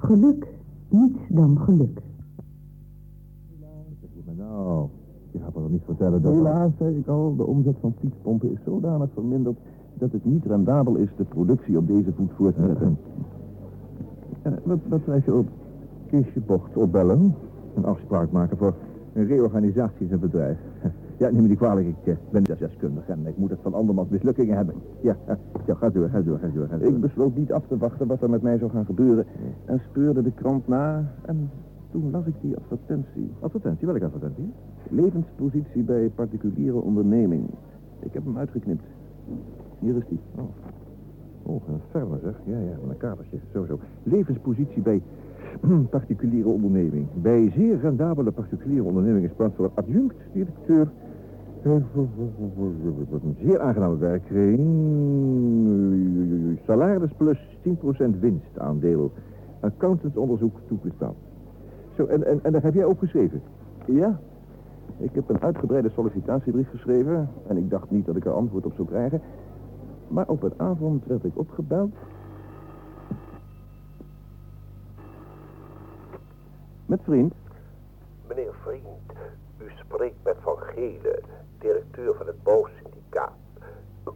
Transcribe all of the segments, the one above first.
Geluk, niets dan geluk. Nou, je gaat me nog niet vertellen dat... Helaas, zei ik al, de omzet van fietspompen is zodanig verminderd dat het niet rendabel is de productie op deze voet voort te zetten. Eh, wat, wat schrijf je op? Kiesje bocht opbellen. Een afspraak maken voor een reorganisatie in het bedrijf. Ja, neem me niet kwalijk, ik eh, ben deskundig en ik moet het van andermans mislukkingen hebben. Ja, ja, ga door, ga door, ga door, ga door. Ik besloot niet af te wachten wat er met mij zou gaan gebeuren en speurde de krant na en toen las ik die advertentie. Advertentie, welke advertentie? Levenspositie bij particuliere onderneming. Ik heb hem uitgeknipt. Hier is die. Oh, oh een ferme zeg. Ja, ja, met een kadertje. Zo, zo. Levenspositie bij particuliere onderneming. Bij zeer rendabele particuliere onderneming is plaats voor adjunct directeur. Een zeer aangename werkkring. Salaris plus 10% winstaandeel. Accountantsonderzoek toegestaan. Zo, en, en, en daar heb jij opgeschreven? Ja, ik heb een uitgebreide sollicitatiebrief geschreven en ik dacht niet dat ik er antwoord op zou krijgen. Maar op een avond werd ik opgebeld. Met vriend. Meneer Vriend, spreekt met Van Gelen, directeur van het bouwsyndicaat.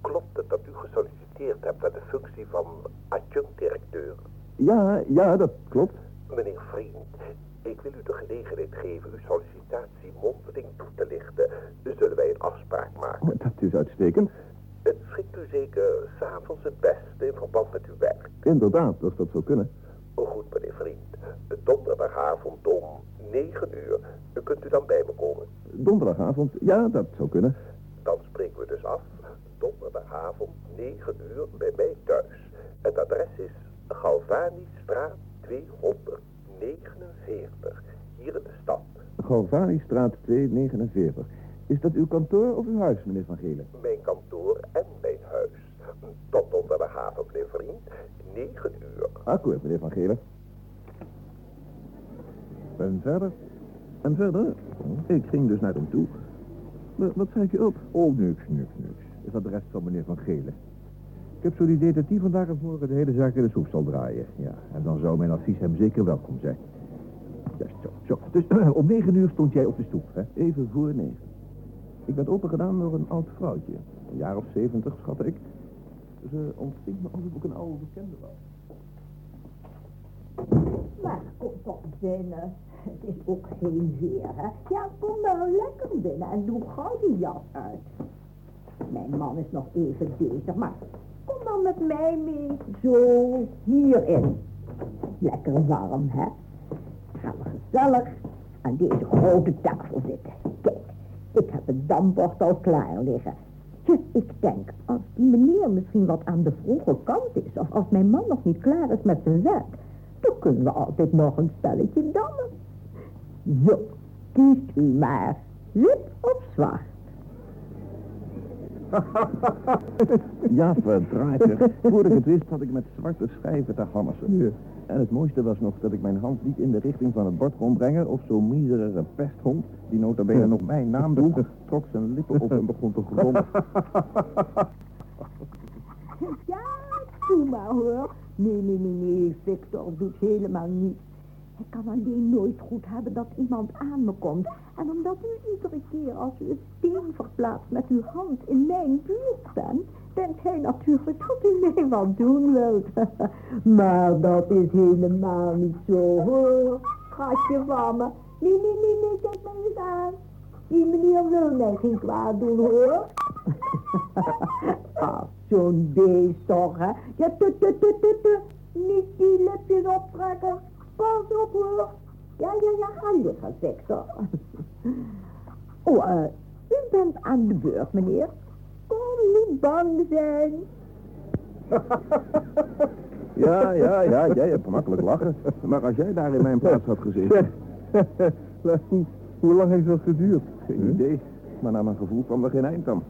Klopt het dat u gesolliciteerd hebt naar de functie van adjunct-directeur? Ja, ja, dat klopt. Meneer Vriend, ik wil u de gelegenheid geven uw sollicitatie mondeling toe te lichten. Dus zullen wij een afspraak maken. Oh, dat is uitstekend. Het schikt u zeker s'avonds het beste in verband met uw werk. Inderdaad, als dat zou kunnen. Goed, meneer Vriend. Donderdagavond om 9 uur. Kunt u dan bij me komen? Donderdagavond, ja, dat zou kunnen. Dan spreken we dus af. Donderdagavond 9 uur bij mij thuis. Het adres is Galvani-straat 249. Hier in de stad. Galvani-straat 249. Is dat uw kantoor of uw huis, meneer Van Gelen? Mijn kantoor en mijn huis. Tot donderdagavond, meneer Vriend. 9 uur. Akkoord, meneer Van Gelen. En verder? En verder? Ik ging dus naar hem toe. Wat, schrijf je op? Oh, niks, niks, niks. Is dat de rest van meneer Van Gelen? Ik heb zo'n idee dat die vandaag of morgen de hele zaak in de soep zal draaien. Ja, en dan zou mijn advies hem zeker welkom zijn. Ja, zo, zo. Dus om negen uur stond jij op de stoep, hè? Even voor negen. Ik werd opengedaan door een oud vrouwtje. Een jaar of zeventig, schat ik. Ze ontving me alsof ik een oude bekende was. Maar kom toch binnen. Het is ook geen weer, hè? Ja, kom nou lekker binnen en doe gauw die jas uit. Mijn man is nog even bezig, maar kom dan met mij mee. Zo, hierin. Lekker warm, hè? Gaan we gezellig aan deze grote tafel zitten. Kijk, ik heb het dampbord al klaar liggen. Tja, ik denk, als die meneer misschien wat aan de vroege kant is... of als mijn man nog niet klaar is met zijn werk... dan kunnen we altijd nog een spelletje dammen. Zo, kiest u maar. Wit of zwart? Ja, verdraaid zeg. Voor ik het wist had ik met zwarte schijven te hammersen. En het mooiste was nog dat ik mijn hand niet in de richting van het bord kon brengen... of zo'n miserige pesthond, die nota bene nog mijn naam droeg... trok zijn lippen op en begon te grommen. Ja, doe maar hoor. Nee, nee, nee, nee, Victor doet helemaal niets. Ik kan alleen nooit goed hebben dat iemand aan me komt. En omdat u iedere keer als u een steen verplaatst met uw hand in mijn buurt bent, denkt hij natuurlijk dat u mij wat doen wilt. maar dat is helemaal niet zo hoor, schatje van me. Nee, nee, nee, nee, kijk maar eens aan. Die meneer wil mij geen kwaad doen hoor. ah, zo'n beest toch, hè? Ja, tu, tu, tu, tu, tu. Niet die lipjes optrekken. Pas op hoor. Ja, ja, ja, ga liggen, Victor. oh, eh, u bent aan de beurt, meneer. Kom niet bang zijn. Ja, ja, ja, jij hebt gemakkelijk lachen. Maar als jij daar in mijn plaats had gezeten... Hoe, hoe lang heeft dat geduurd? Geen idee. Maar naar mijn gevoel kwam er geen eind aan.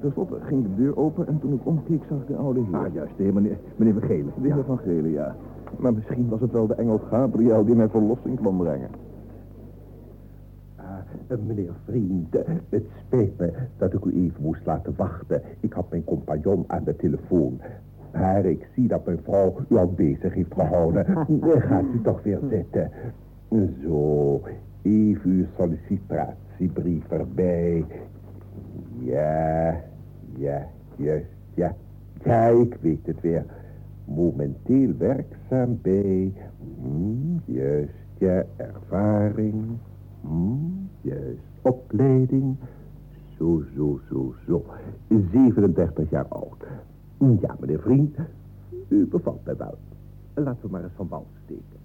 Ten slotte ging de deur open en toen ik omkeek zag ik de oude heer. Ah, juist, de heer meneer, meneer Van Gelen. De heer van Gelen, ja. Maar misschien was het wel de engel Gabriel die mijn verlossing kwam brengen. Ah, meneer Vriend, eh, het spijt me dat ik u even moest laten wachten. Ik had mijn compagnon aan de telefoon. Maar ik zie dat mijn vrouw u al bezig heeft gehouden. Gaat u toch weer zitten. Zo, even uw sollicitatiebrief erbij. Ja, ja, juist, ja. Ja, ik weet het weer. Momenteel werkzaam bij... Hmm, juist, ja, ervaring. Hmm, juist, opleiding. Zo, zo, zo, zo. 37 jaar oud. Ja, meneer Vriend, u bevalt mij wel. Laten we maar eens van wal steken.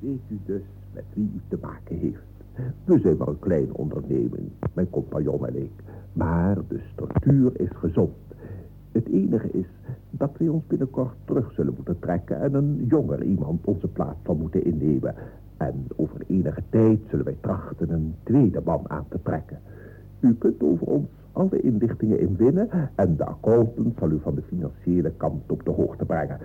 Weet u dus met wie u te maken heeft? We zijn maar een kleine onderneming, mijn compagnon en ik. Maar de structuur is gezond. Het enige is dat we ons binnenkort terug zullen moeten trekken... en een jonger iemand onze plaats zal moeten innemen. En over enige tijd zullen wij trachten een tweede man aan te trekken. U kunt over ons alle inlichtingen inwinnen... en de accountant zal u van de financiële kant op de hoogte brengen.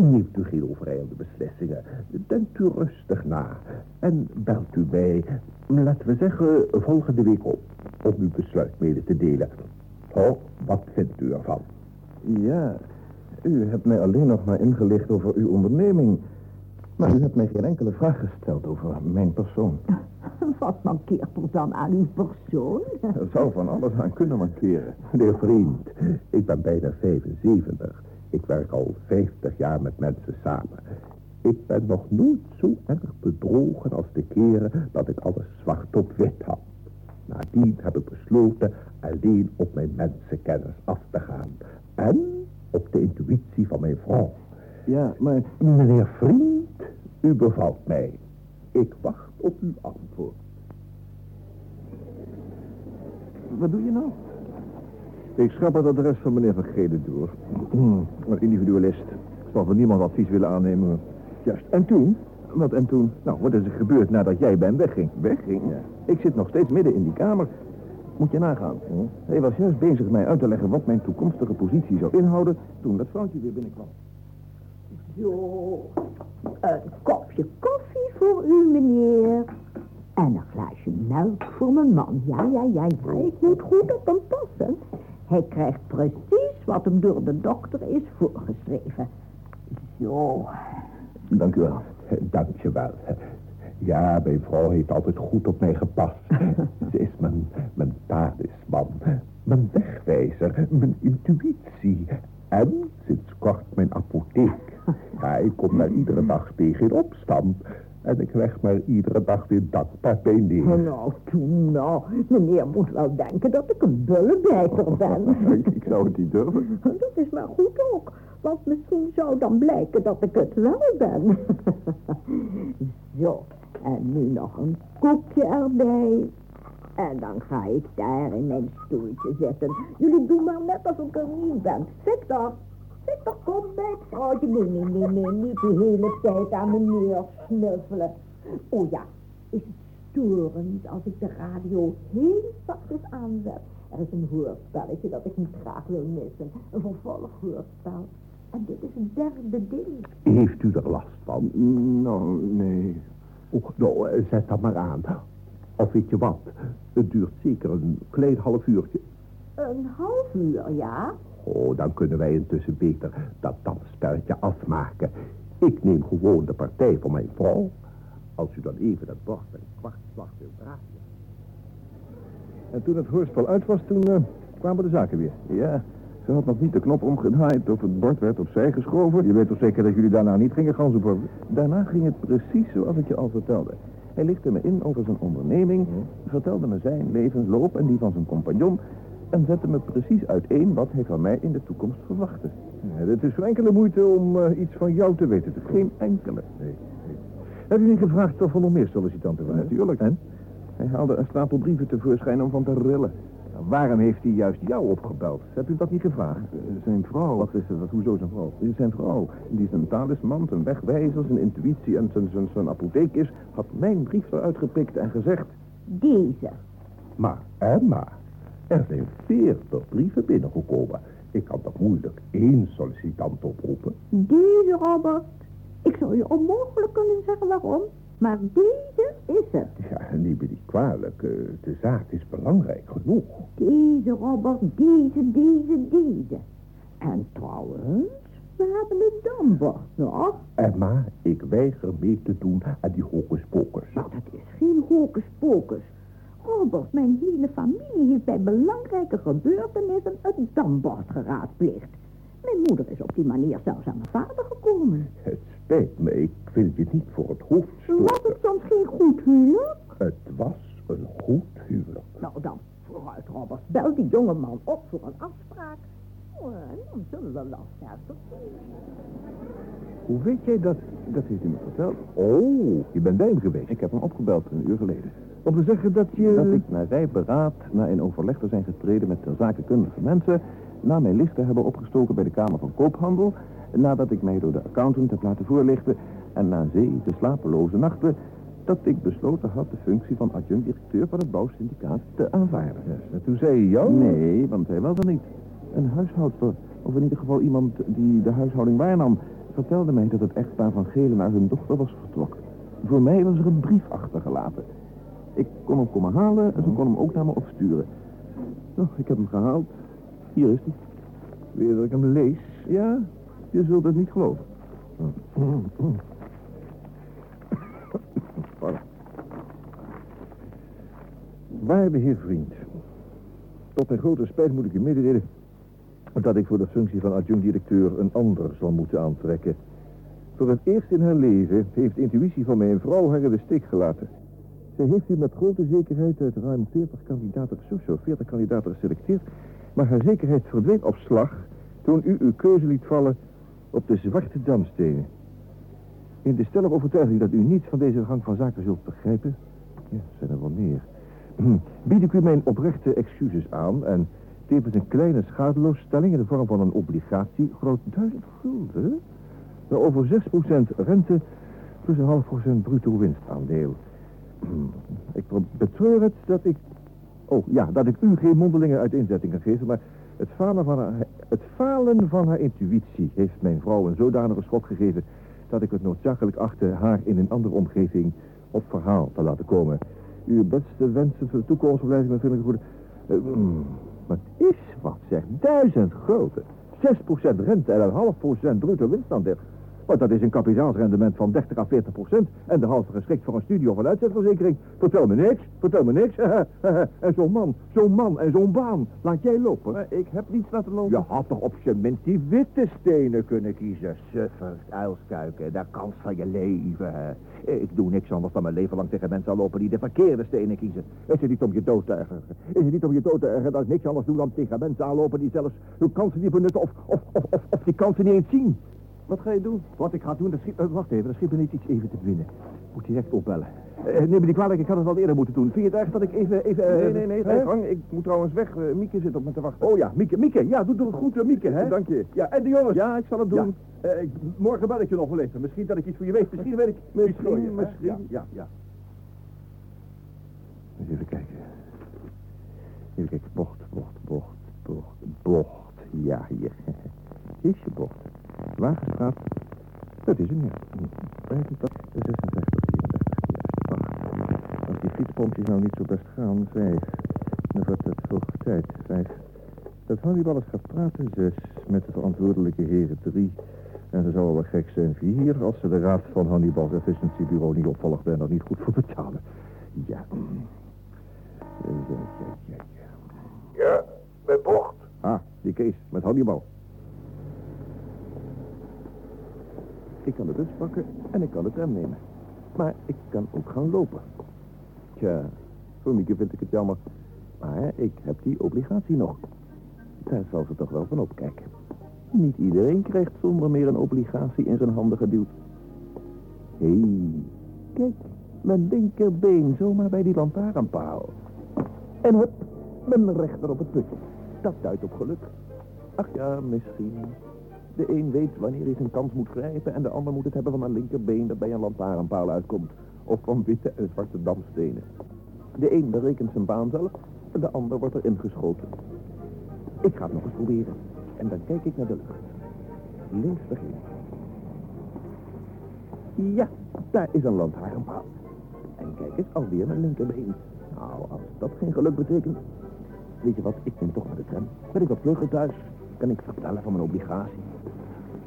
Neemt u geen overijlde beslissingen. Denkt u rustig na. En belt u mij, laten we zeggen, volgende week op... om uw besluit mede te delen. Oh, wat vindt u ervan? Ja, u hebt mij alleen nog maar ingelicht over uw onderneming. Maar u hebt mij geen enkele vraag gesteld over mijn persoon. Wat mankeert er dan aan uw persoon? Er zou van alles aan kunnen mankeren. Meneer Vriend, ik ben bijna 75. Ik werk al 50 jaar met mensen samen. Ik ben nog nooit zo erg bedrogen als de keren dat ik alles zwart op wit had. Nadien heb ik besloten alleen op mijn mensenkennis af te gaan. En op de intuïtie van mijn vrouw. Ja, maar... Meneer Vriend, u bevalt mij. Ik wacht op uw antwoord. Wat doe je nou? Ik schrap het adres van meneer Van Geden door. Een individualist. Ik zal van niemand advies willen aannemen. Juist. En toen? Wat en toen? Nou, wat is er gebeurd nadat jij Ben wegging? Wegging? Ja. Ik zit nog steeds midden in die kamer. Moet je nagaan. Hij was juist bezig mij uit te leggen wat mijn toekomstige positie zou inhouden... toen dat vrouwtje weer binnenkwam. Zo, een kopje koffie voor u, meneer. En een glaasje melk voor mijn man. Ja, ja, ja, ja, ik moet goed op hem passen. Hij krijgt precies wat hem door de dokter is voorgeschreven. Zo. Dank u wel. Dank je wel. Ja, mijn vrouw heeft altijd goed op mij gepast. Ze is mijn, mijn talisman, mijn wegwijzer, mijn intuïtie en sinds kort mijn apotheek. Ja, ik kom daar iedere dag tegen in opstand. En ik leg maar iedere dag weer dankbaar bij neer. Nou, toen nou. Meneer moet wel denken dat ik een bullebijter ben. ik zou het niet durven. Dat is maar goed ook. Want misschien zou dan blijken dat ik het wel ben. Zo, en nu nog een koekje erbij. En dan ga ik daar in mijn stoeltje zitten. Jullie doen maar net alsof ik er niet ben. Victor, kom bij het vrouwtje. Nee, nee, nee, nee, niet de hele tijd aan meneer snuffelen. Oh ja, is het storend als ik de radio heel zachtjes aanzet? Er is een hoorspelletje dat ik niet graag wil missen. Een vervolghoorspel. En dit is het derde deel. Heeft u er last van? Nou, nee. Oh, nou, eh, zet dat maar aan. Of weet je wat? Het duurt zeker een klein half uurtje. Een half uur, ja? Oh, dan kunnen wij intussen beter dat dansspelletje afmaken. Ik neem gewoon de partij voor mijn vrouw. Als u dan even het bord een kwartslag wil draaien. En toen het hoorspel uit was, toen eh, kwamen de zaken weer. Ja, ze had nog niet de knop omgedraaid of het bord werd opzij geschoven. Je weet toch zeker dat jullie daarna niet gingen ganzenporven? Daarna ging het precies zoals ik je al vertelde. Hij lichtte me in over zijn onderneming, vertelde me zijn levensloop en die van zijn compagnon... en zette me precies uiteen wat hij van mij in de toekomst verwachtte. Ja, het is geen enkele moeite om eh, iets van jou te weten te Geen enkele. Nee, nee. Heb je niet gevraagd of er nog meer sollicitanten waren? Natuurlijk. En? Hij haalde een stapel brieven tevoorschijn om van te rillen. Nou, waarom heeft hij juist jou opgebeld? Heb u dat niet gevraagd? Eh, Zijn vrouw... Wat is het? Hoezo zijn vrouw? Zijn vrouw, die zijn talisman, zijn wegwijzer, zijn intuïtie en zijn, zijn, zijn apotheek is... had mijn brief eruit gepikt en gezegd... Deze. Maar, Emma, er zijn veertig brieven binnengekomen. Ik kan toch moeilijk één sollicitant oproepen? Deze, Robert. Ik zou je onmogelijk kunnen zeggen waarom. Maar deze is het. Ja, neem me niet kwalijk. eh, de zaak is belangrijk genoeg. Deze, Robert. Deze, deze, deze. En trouwens, we hebben het dambord nog. Emma, ik weiger mee te doen aan die hocus pocus. Maar dat is geen hocus pocus. Robert, mijn hele familie heeft bij belangrijke gebeurtenissen het dambord geraadpleegd. Mijn moeder is op die manier zelfs aan mijn vader gekomen. Het spijt me, ik wil je niet voor het hoofd Was stoten. het soms geen goed huwelijk? Het was een goed huwelijk. Nou dan, vooruit Robert, bel die jongeman op voor een afspraak. Oh, en dan zullen we zien. Hoe weet jij dat? Dat heeft u me verteld. Oh, je bent bij hem geweest. Ik heb hem opgebeld een uur geleden. Om te zeggen dat je... Dat ik na rijp beraad, na in overleg te zijn getreden met de zakenkundige mensen, na mijn licht te hebben opgestoken bij de Kamer van Koophandel, nadat ik mij door de accountant heb laten voorlichten en na zeven slapeloze nachten, dat ik besloten had de functie van adjunct-directeur van het bouwsyndicaat te aanvaarden. En toen zei je jou... Nee, want hij was er niet. Een huishoudster, of in ieder geval iemand die de huishouding waarnam, vertelde mij dat het echtpaar van Gelen naar hun dochter was vertrokken. Voor mij was er een brief achtergelaten. Ik kon hem komen halen en ze kon hem ook naar me opsturen. Nou, ik heb hem gehaald. Hier is hij. Weer dat ik hem lees. Ja, je zult het niet geloven. Voilà. Waarde heer vriend. Tot mijn grote spijt moet ik u mededelen... dat ik voor de functie van adjunct-directeur een ander zal moeten aantrekken. Voor het eerst in haar leven heeft de intuïtie van mijn vrouw haar in de steek gelaten. Zij heeft u met grote zekerheid uit ruim 40 kandidaten, zo, zo 40 kandidaten geselecteerd... maar haar zekerheid verdween op slag toen u uw keuze liet vallen op de zwarte damstenen. In de stellige overtuiging dat u niet van deze gang van zaken zult begrijpen... Ja, zijn er wel meer. Bied ik u mijn oprechte excuses aan... en tevens een kleine schadeloosstelling in de vorm van een obligatie... groot duizend gulden... maar over 6% rente plus een half procent bruto winstaandeel. Ik betreur het dat ik... Oh, ja, dat ik u geen mondelinge kan geven... maar het falen van haar, het falen van haar intuïtie heeft mijn vrouw een zodanige schok gegeven... dat ik het noodzakelijk achtte haar in een andere omgeving op verhaal te laten komen. Uw beste wensen voor de toekomst met vriendelijke groeten. Eh, wat is wat, zeg. Duizend gulden. 6% rente en een half procent bruto winstaandeel. Want dat is een kapitaalsrendement van 30 à 40 procent. En de halve geschikt voor een studie of een uitzetverzekering. Vertel me niks, vertel me niks. en zo'n man, zo'n man en zo'n baan. Laat jij lopen. Maar ik heb niets laten lopen. Je had toch op zijn minst die witte stenen kunnen kiezen. Suffert, uilskuiken, de kans van je leven. Ik doe niks anders dan mijn leven lang tegen mensen lopen die de verkeerde stenen kiezen. Is het niet om je dood te ergeren? Is het niet om je dood te ergeren dat ik niks anders doe dan tegen mensen aanlopen die zelfs hun kansen niet benutten of, of, of, of, of die kansen niet eens zien? Wat ga je doen? Wat ik ga doen, dat schiet... eh, wacht even, dat schiet me niet iets even te binnen. Moet direct opbellen. Eh, neem me niet kwalijk, ik had het al eerder moeten doen. Vind je het erg dat ik even... even eh, Nee, nee, nee, hè? ga gang. Ik moet trouwens weg. Eh, Mieke zit op me te wachten. Oh ja, Mieke, Mieke. Ja, doe, doe het goed, eh, Mieke, hè? Dank je. Ja, en de jongens. Ja, ik zal het doen. Ja. Eh, ik- morgen bel ik je nog wel even. Misschien dat ik iets voor je weet. Misschien weet ik... Misschien, je, misschien. Ja, ja, ja. Eens even kijken. Even kijken. Bocht, bocht, bocht, bocht, bocht. Ja, hier. Is je bocht. Wagenstraat. Dat is hem, ja. 85, 66, 34, ja. Als die fietspompjes nou niet zo best gaan, vijf. Dan wordt het hoog tijd, vijf. Dat Hannibal gaat praten, zes. Met de verantwoordelijke heren, drie. En ze zouden wel gek zijn, vier. Als ze de raad van Hannibal's Efficiency Bureau niet opvolgden en er niet goed voor betalen. Ja. Ja, ja, ja, ja, ja. Ja, met bocht. Ah, die Kees met Hannibal. Ik kan de bus pakken en ik kan de tram nemen. Maar ik kan ook gaan lopen. Tja, voor Mieke vind ik het jammer. Maar ik heb die obligatie nog. Daar zal ze toch wel van opkijken. Niet iedereen krijgt zonder meer een obligatie in zijn handen geduwd. Hé, hey, kijk, mijn linkerbeen zomaar bij die lantaarnpaal. En hup, mijn rechter op het putje. Dat duidt op geluk. Ach ja, misschien. De een weet wanneer hij zijn kans moet grijpen... en de ander moet het hebben van een linkerbeen dat bij een lantaarnpaal uitkomt. Of van witte en zwarte damstenen. De een berekent zijn baan zelf en de ander wordt erin geschoten. Ik ga het nog eens proberen. En dan kijk ik naar de lucht. Links beginnen. Ja, daar is een lantaarnpaal. En kijk eens, alweer mijn linkerbeen. Nou, als dat geen geluk betekent... Weet je wat, ik neem toch maar de tram. Ben ik wat vlugger thuis. Kan ik vertellen van mijn obligatie.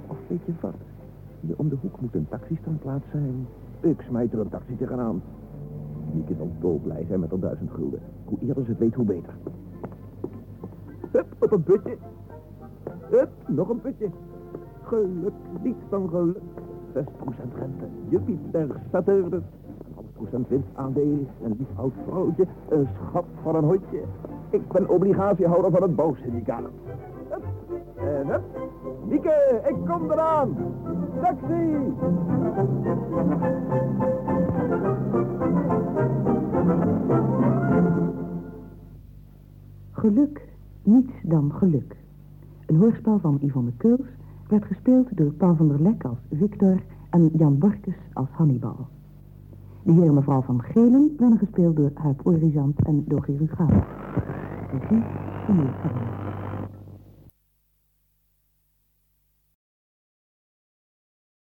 Of weet je wat? Hier om de hoek moet een taxistandplaats zijn. Ik smijt er een taxi tegenaan. Die zal dolblij zijn met al duizend gulden. Hoe eerder ze het weet, hoe beter. Hup, op een putje. Hup, nog een putje. Geluk, niets dan geluk. 6% rente, Jupiter, Saturnus. Een half procent winstaandeel, een lief oud vrouwtje, een schat van een hondje. Ik ben obligatiehouder van het bouwsyndicaat. Hup, ik kom eraan. Taxi! Geluk, niets dan geluk. Een hoorspel van Yvonne Keuls werd gespeeld door Paul van der Lek als Victor en Jan Borkes als Hannibal. De heer en mevrouw van Gelen werden gespeeld door Huip Orizant en Dogi Rugaal.